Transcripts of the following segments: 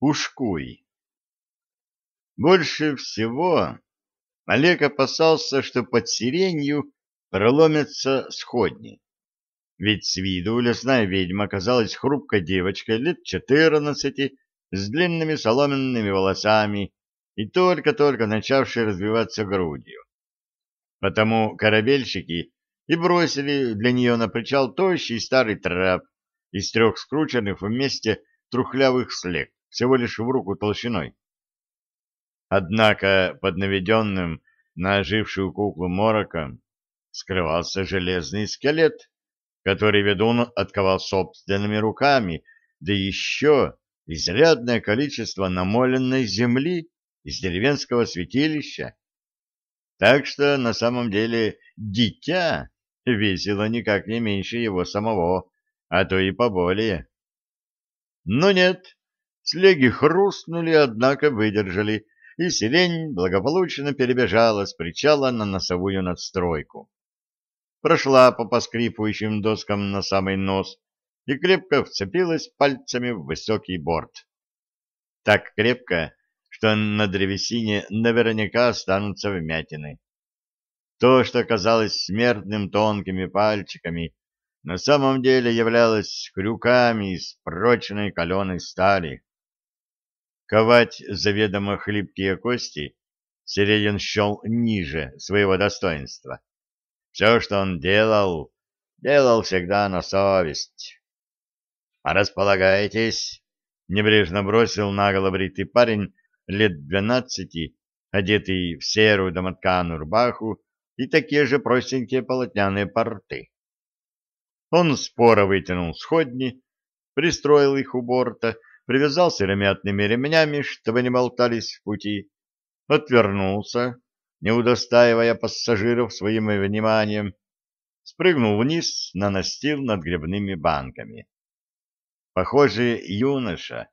Ушкуй. Больше всего Олег опасался, что под сиренью проломятся сходни. Ведь с виду лесная ведьма оказалась хрупкой девочкой лет четырнадцати с длинными соломенными волосами и только-только начавшей развиваться грудью. Потому корабельщики и бросили для нее на причал тощий старый трап из трех скрученных вместе трухлявых слег, всего лишь в руку толщиной. Однако под наведенным на ожившую куклу мороком скрывался железный скелет, который ведун отковал собственными руками, да еще изрядное количество намоленной земли из деревенского святилища. Так что на самом деле дитя весило никак не меньше его самого, а то и поболее. Но нет, слеги хрустнули, однако выдержали, и сирень благополучно перебежала с причала на носовую надстройку. Прошла по поскрипывающим доскам на самый нос и крепко вцепилась пальцами в высокий борт. Так крепко, что на древесине наверняка останутся вмятины. То, что казалось смертным тонкими пальчиками, на самом деле являлось крюками из прочной каленой стали. Ковать заведомо хлипкие кости Середин счел ниже своего достоинства. Все, что он делал, делал всегда на совесть. — Располагайтесь, — небрежно бросил наголо бритый парень лет двенадцати, одетый в серую домотканую рубаху и такие же простенькие полотняные порты. Он споро вытянул сходни, пристроил их у борта, привязал сыромятными ремнями, чтобы не болтались в пути, отвернулся, не удостаивая пассажиров своим вниманием, спрыгнул вниз на настил над грибными банками. Похоже, юноша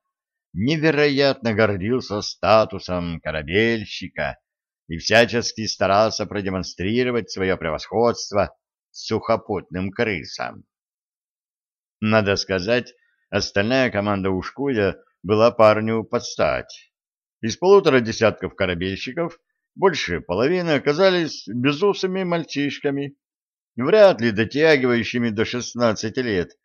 невероятно гордился статусом корабельщика и всячески старался продемонстрировать свое превосходство сухопутным крысам. Надо сказать, остальная команда Ушкуя была парню под стать. Из полутора десятков корабельщиков больше половины оказались безусыми мальчишками, вряд ли дотягивающими до 16 лет,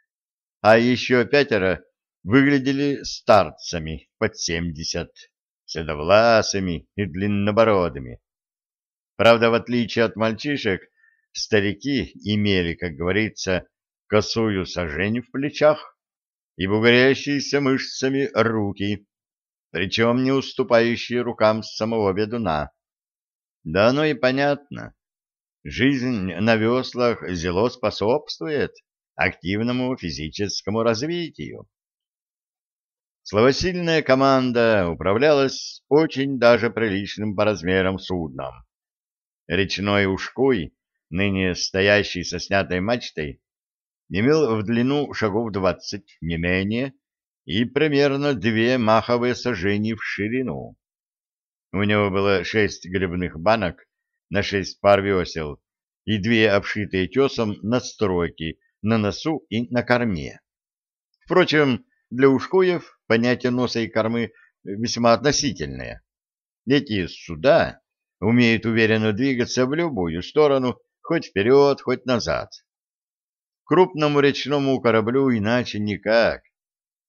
а еще пятеро выглядели старцами под 70, седовласыми и длиннобородыми. Правда, в отличие от мальчишек, старики имели, как говорится, косую сажень в плечах и бугрящиеся мышцами руки, причем не уступающие рукам самого ведуна. Да оно и понятно. Жизнь на веслах зело способствует активному физическому развитию. Словосильная команда управлялась очень даже приличным по размерам судном. Речной ушкуй, ныне стоящий со снятой мачтой, имел в длину шагов двадцать, не менее, и примерно две маховые сажени в ширину. У него было шесть грибных банок на шесть пар весел и две обшитые тесом надстройки на носу и на корме. Впрочем, для ушкуев понятие носа и кормы весьма относительное. Эти суда умеют уверенно двигаться в любую сторону, хоть вперед, хоть назад. Крупному речному кораблю иначе никак.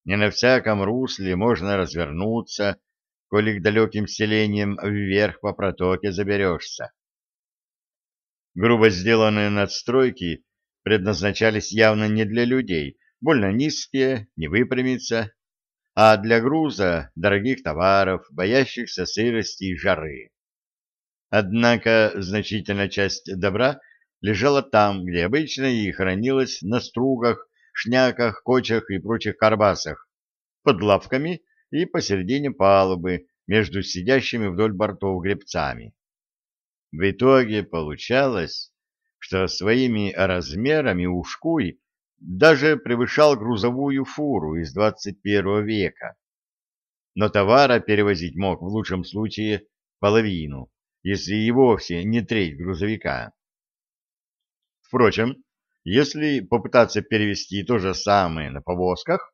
Не на всяком русле можно развернуться, коли к далеким селениям вверх по протоке заберешься. Грубо сделанные надстройки предназначались явно не для людей, больно низкие, не выпрямиться, а для груза дорогих товаров, боящихся сырости и жары. Однако значительная часть добра лежала там, где обычно и хранилась на стругах, шняках, кочах и прочих карбасах, под лавками и посередине палубы между сидящими вдоль бортов гребцами. В итоге получалось, что своими размерами Ушкуй даже превышал грузовую фуру из 21 века. Но товара перевозить мог в лучшем случае половину, если и вовсе не треть грузовика. Впрочем, если попытаться перевести то же самое на повозках,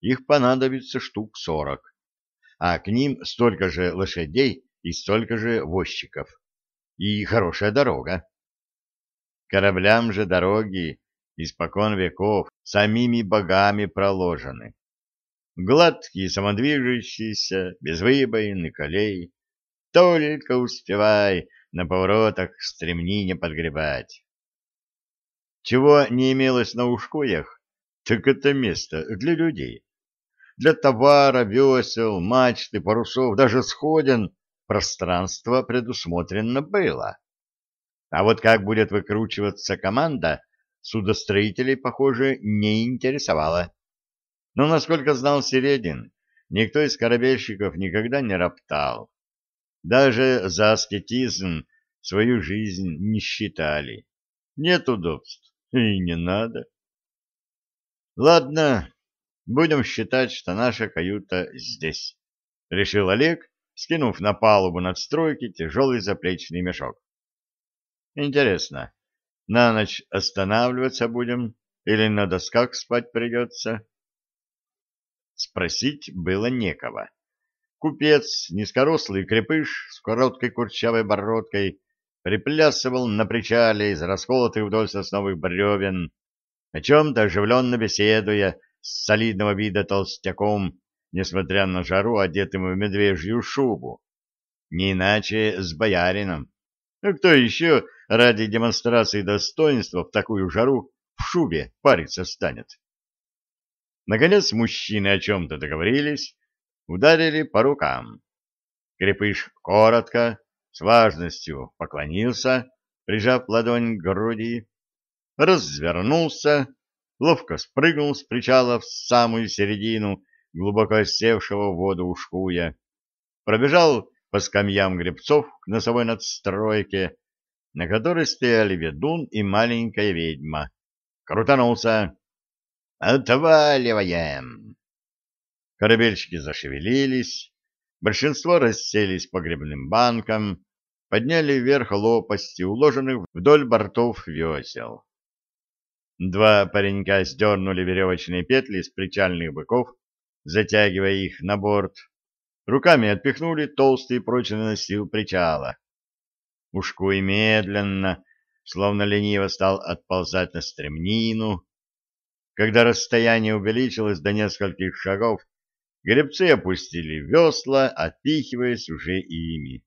их понадобится штук сорок, а к ним столько же лошадей и столько же возчиков. И хорошая дорога. Кораблям же дороги испокон веков самими богами проложены. Гладкие, самодвижущиеся, без выбоин и колей. Только успевай на поворотах стремнине подгребать. Чего не имелось на ушкуях, так это место для людей. Для товара, весел, мачты, парусов, даже сходен пространство предусмотрено было. А вот как будет выкручиваться команда, судостроителей, похоже, не интересовало. Но, насколько знал Середин, никто из корабельщиков никогда не роптал. Даже за аскетизм свою жизнь не считали. Нет удобств, и не надо. Ладно, будем считать, что наша каюта здесь, — решил Олег, скинув на палубу надстройки тяжелый заплечный мешок. Интересно, на ночь останавливаться будем или на досках спать придется? Спросить было некого. Купец, низкорослый крепыш с короткой курчавой бородкой, приплясывал на причале из расколотых вдоль сосновых бревен, о чем-то оживленно беседуя с солидного вида толстяком, несмотря на жару, одетым в медвежью шубу. Не иначе с боярином. Ну, кто еще ради демонстрации достоинства в такую жару в шубе париться станет? Наконец мужчины о чем-то договорились, ударили по рукам. Крепыш коротко, с важностью поклонился, прижав ладонь к груди, развернулся, ловко спрыгнул с причала в самую середину глубоко севшего в воду ушкуя, пробежал по скамьям гребцов к носовой надстройке, на которой стояли ведун и маленькая ведьма. Крутанулся. «Отваливаем!» Корабельщики зашевелились, большинство расселись по гребным банкам, подняли вверх лопасти, уложенных вдоль бортов весел. Два паренька сдернули веревочные петли с причальных быков, затягивая их на борт. Руками отпихнули толстый прочный настил причала. Ушкуй медленно, словно лениво стал отползать на стремнину, когда расстояние увеличилось до нескольких шагов, гребцы опустили весла, отпихиваясь уже ими.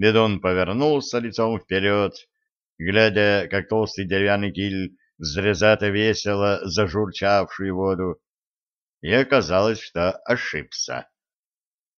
Ведун повернулся лицом вперед, глядя, как толстый деревянный киль взрезато весело зажурчавшую воду, и оказалось, что ошибся.